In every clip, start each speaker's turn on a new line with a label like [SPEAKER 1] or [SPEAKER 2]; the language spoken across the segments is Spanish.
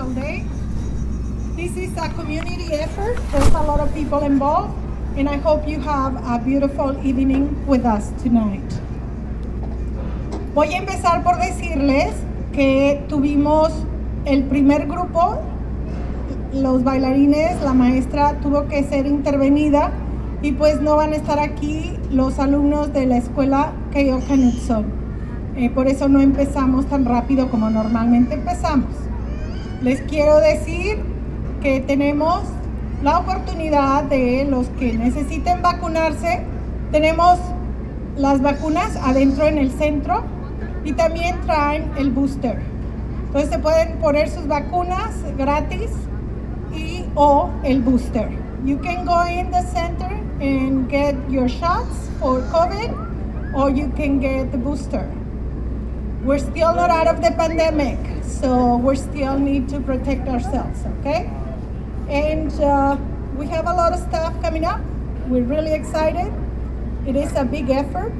[SPEAKER 1] This is a community effort. There's a lot of people involved, and I hope you have a beautiful evening with us tonight. Voy a empezar por decirles que tuvimos el primer grupo, los bailarines, la maestra tuvo que ser intervenida y pues no van a estar aquí los alumnos de la escuela Keio eh, por eso no empezamos tan rápido como normalmente empezamos. Les quiero decir que tenemos la oportunidad de los que necesiten vacunarse, tenemos las vacunas adentro en el centro y también traen el booster. Entonces se pueden poner sus vacunas gratis y o el booster. You can go in the center and get your shots for COVID or you can get the booster. We're still not out of the pandemic, so we still need to protect ourselves, okay? And uh, we have a lot of stuff coming up. We're really excited. It is a big effort,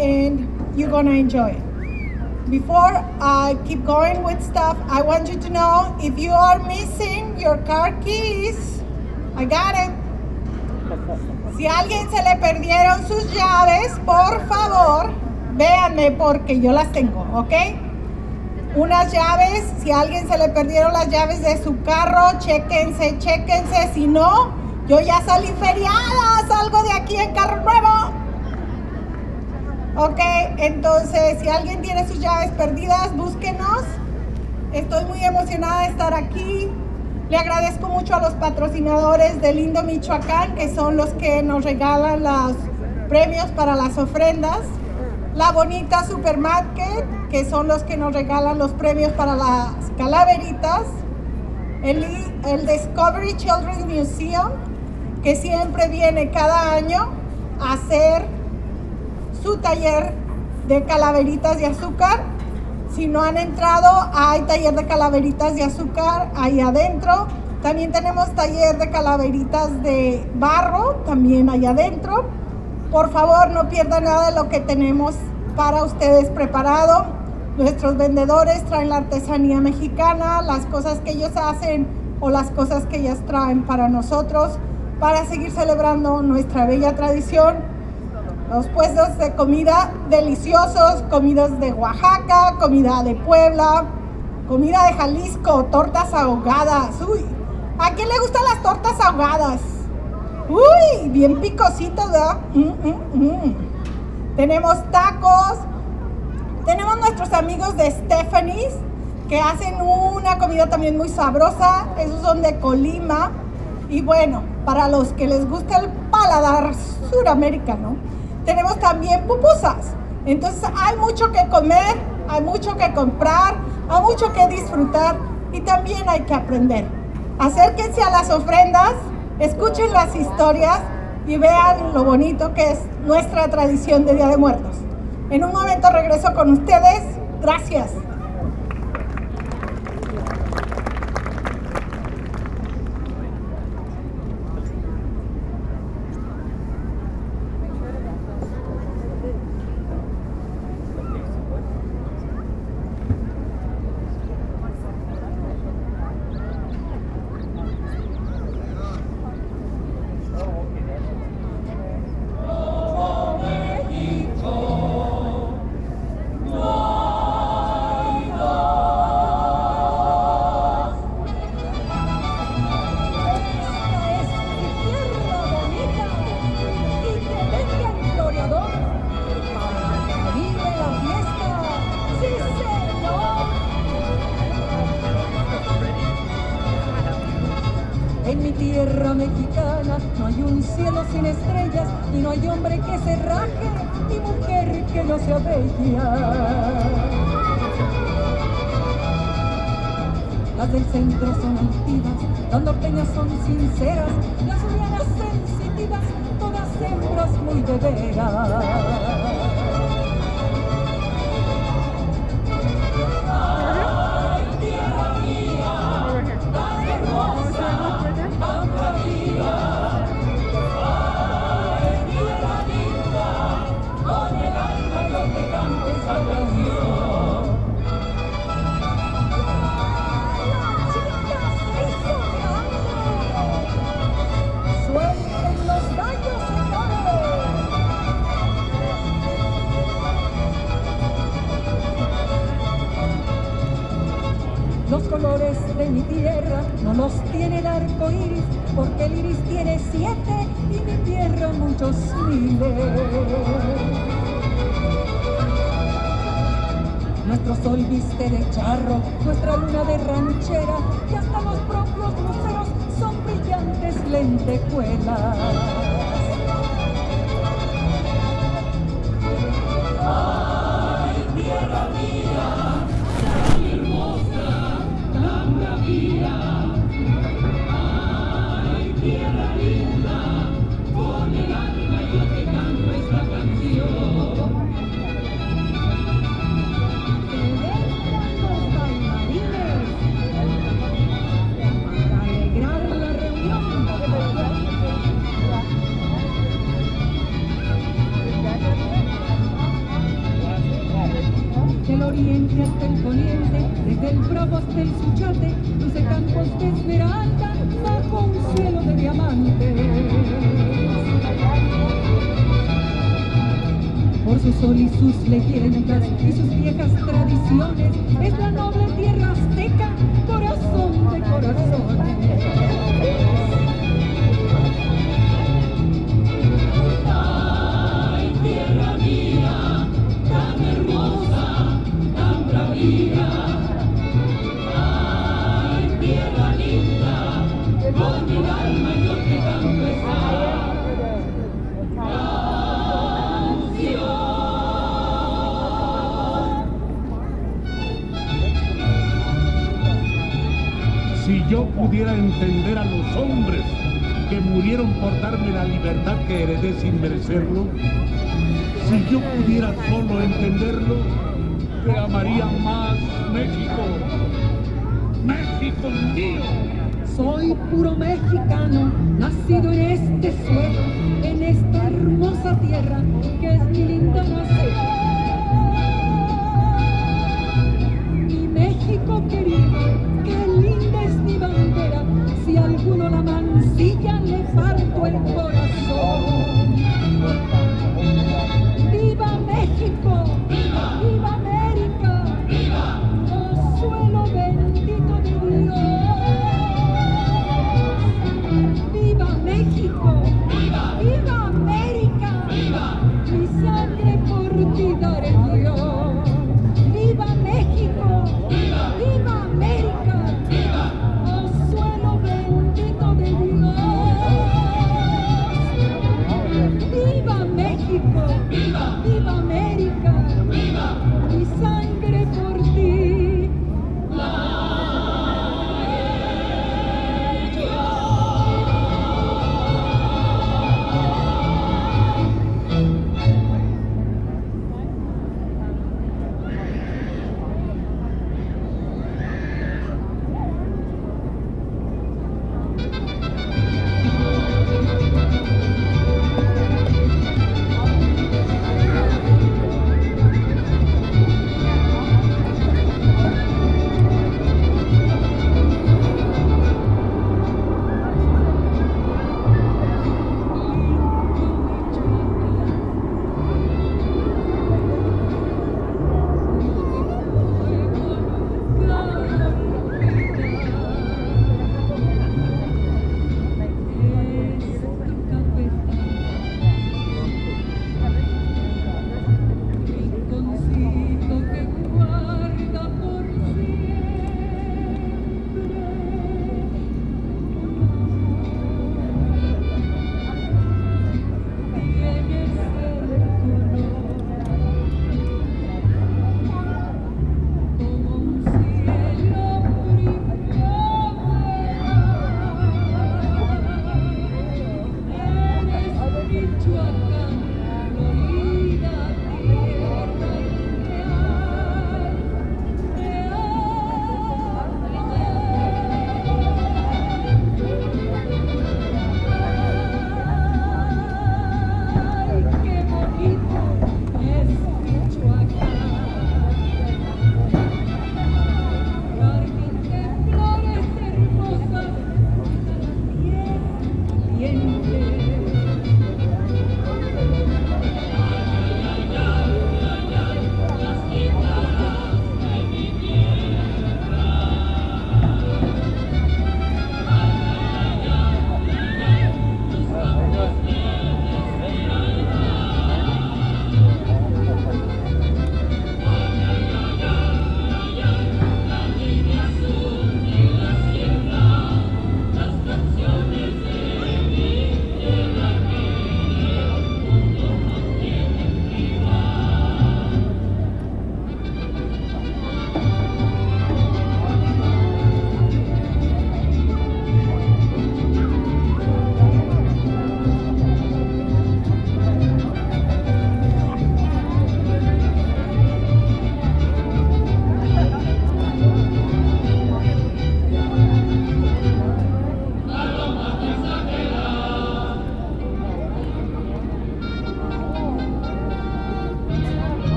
[SPEAKER 1] and you're gonna enjoy it. Before I keep going with stuff, I want you to know if you are missing your car keys, I got it. Si alguien se le perdieron sus llaves, por favor, véanme porque yo las tengo, ¿ok? Unas llaves, si a alguien se le perdieron las llaves de su carro, chequense, chequense. Si no, yo ya salí feriada, salgo de aquí en carro nuevo. Ok, entonces si alguien tiene sus llaves perdidas, búsquenos. Estoy muy emocionada de estar aquí. Le agradezco mucho a los patrocinadores de Lindo Michoacán, que son los que nos regalan los premios para las ofrendas. La Bonita Supermarket, que son los que nos regalan los premios para las calaveritas. El, el Discovery Children's Museum, que siempre viene cada año a hacer su taller de calaveritas de azúcar. Si no han entrado, hay taller de calaveritas de azúcar ahí adentro. También tenemos taller de calaveritas de barro, también ahí adentro. Por favor, no pierdan nada de lo que tenemos para ustedes preparado. Nuestros vendedores traen la artesanía mexicana, las cosas que ellos hacen o las cosas que ellas traen para nosotros, para seguir celebrando nuestra bella tradición. Los puestos de comida deliciosos, comidas de Oaxaca, comida de Puebla, comida de Jalisco, tortas ahogadas. Uy, ¿a quién le gustan las tortas ahogadas? Uy, bien picositas, ¿verdad? Mm, mm, mm. Tenemos tacos. Tenemos nuestros amigos de Stephanie's que hacen una comida también muy sabrosa. Esos son de Colima. Y bueno, para los que les gusta el paladar suramericano, tenemos también pupusas. Entonces hay mucho que comer, hay mucho que comprar, hay mucho que disfrutar y también hay que aprender. Acérquense a las ofrendas, escuchen las historias y vean lo bonito que es nuestra tradición de Día de Muertos. En un momento regreso con ustedes. Gracias. las lianas sensitivas, todas hembras muy de veras.
[SPEAKER 2] Colores de mi tierra no los tiene el arco iris, porque el iris tiene siete y mi tierra muchos miles. Nuestro sol viste de charro, nuestra luna de ranchera, y hasta los propios luceros son brillantes lentejuelas.
[SPEAKER 3] Ay, tan
[SPEAKER 2] hasta el poniente, desde el bravo hasta el suchate, luce campos de esmeralda bajo un cielo de diamantes. Por su sol y sus leyendas y sus viejas tradiciones, es la noble tierra azteca, corazón de corazones.
[SPEAKER 3] Yo
[SPEAKER 4] pudiera entender a los hombres que murieron por darme la libertad que heredé sin merecerlo, si yo pudiera solo entenderlo, te amaría más México. México mío.
[SPEAKER 2] Soy puro mexicano, nacido en este suelo, en esta hermosa tierra que es mi linda nación. Mi México querido,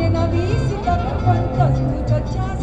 [SPEAKER 2] tienen a visitar cuantas muchachas.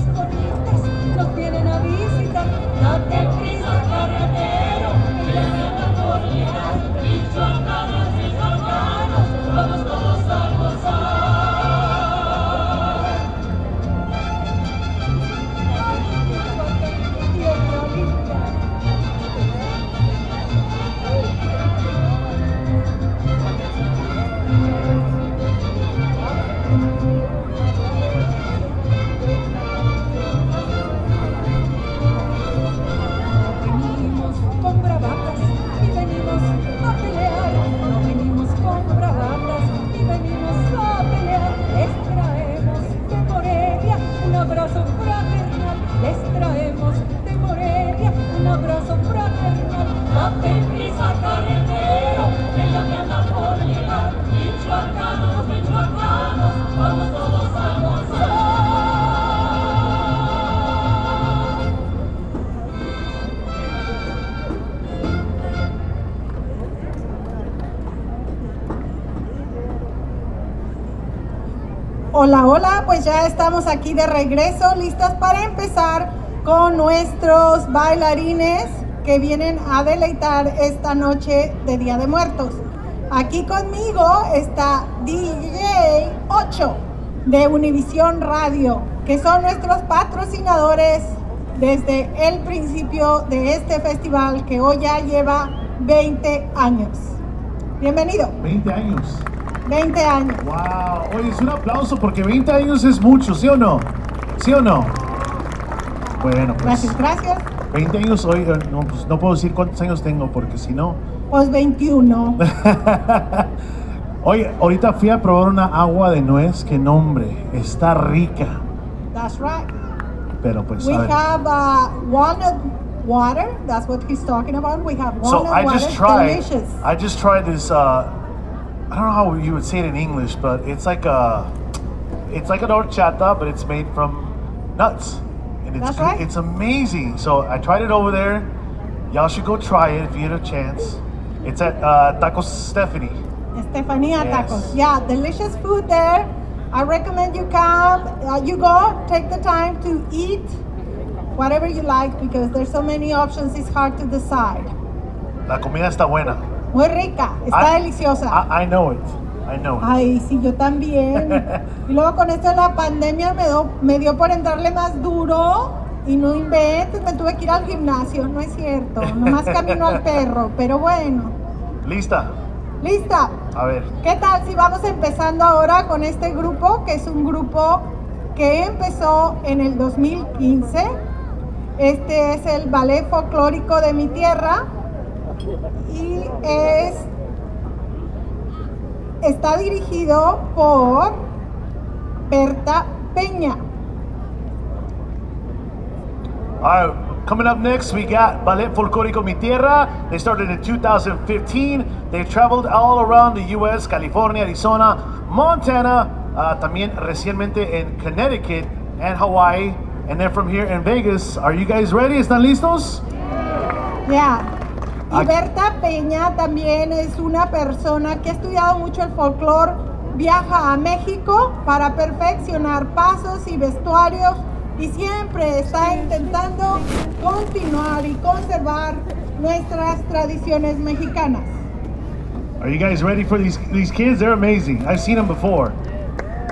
[SPEAKER 2] Ya
[SPEAKER 1] estamos aquí de regreso, listas para empezar con nuestros bailarines que vienen a deleitar esta noche de Día de Muertos. Aquí conmigo está DJ 8 de Univisión Radio, que son nuestros patrocinadores desde el principio de este festival que hoy ya lleva 20 años. Bienvenido,
[SPEAKER 5] 20 años.
[SPEAKER 1] 20 años.
[SPEAKER 5] Wow. Oye, es un aplauso porque 20 años es mucho, ¿sí o no? ¿Sí o no? Bueno, pues
[SPEAKER 1] Gracias, gracias.
[SPEAKER 5] 20 años hoy, no, pues, no puedo decir cuántos años tengo porque si no...
[SPEAKER 1] Pues 21.
[SPEAKER 5] Oye, ahorita fui a probar una agua de nuez, que nombre, está rica.
[SPEAKER 1] That's right.
[SPEAKER 5] Pero pues,
[SPEAKER 1] We
[SPEAKER 5] a ver.
[SPEAKER 1] have uh, walnut water. That's what he's talking about. We have
[SPEAKER 5] So
[SPEAKER 1] walnut
[SPEAKER 5] I
[SPEAKER 1] water.
[SPEAKER 5] just tried,
[SPEAKER 1] Delicious.
[SPEAKER 5] I just tried this, uh, I don't know how you would say it in English, but it's like a, it's like an horchata, but it's made from nuts. And it's,
[SPEAKER 1] That's right.
[SPEAKER 5] it's amazing. So I tried it over there. Y'all should go try it if you get a chance. It's at uh, Tacos Stephanie.
[SPEAKER 1] Estefania
[SPEAKER 5] Yes.
[SPEAKER 1] tacos. Yeah, delicious food there. I recommend you come. Uh, you go. Take the time to eat whatever you like because there's so many options. It's hard to decide.
[SPEAKER 5] La comida está buena.
[SPEAKER 1] Muy rica. Está
[SPEAKER 5] I-
[SPEAKER 1] deliciosa.
[SPEAKER 5] I, I know it. I know it.
[SPEAKER 1] Ay, sí, yo también. Y luego con esto de la pandemia me, do- me dio por entrarle más duro y no inventes, me tuve que ir al gimnasio, no es cierto, nomás camino al perro, pero bueno.
[SPEAKER 5] Lista.
[SPEAKER 1] ¿Lista?
[SPEAKER 5] A ver.
[SPEAKER 1] ¿Qué tal si vamos empezando ahora con este grupo, que es un grupo que empezó en el 2015? Este es el ballet folclórico de mi tierra y es está dirigido por Berta Peña.
[SPEAKER 5] All right, coming up next, we got Ballet Folclórico Mi Tierra. They started in 2015. They've traveled all around the U.S., California, Arizona, Montana, uh, también recientemente en Connecticut and Hawaii. And then from here in Vegas. Are you guys ready? ¿Están listos?
[SPEAKER 1] Ya. Y
[SPEAKER 5] Aquí-
[SPEAKER 1] Berta Peña también es una persona que ha estudiado mucho el folclore, viaja a México para perfeccionar pasos y vestuarios y siempre está intentando continuar y conservar nuestras tradiciones mexicanas.
[SPEAKER 5] Are you guys ready for these, these kids? They're amazing. I've seen them before.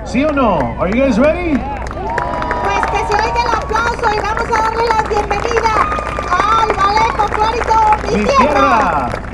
[SPEAKER 5] ¿Sí o no? Are you guys ready?
[SPEAKER 1] Pues que se oiga el aplauso y vamos a darle la bienvenida al folclórico Mi,
[SPEAKER 5] Mi
[SPEAKER 1] Tierra.
[SPEAKER 5] Tierra.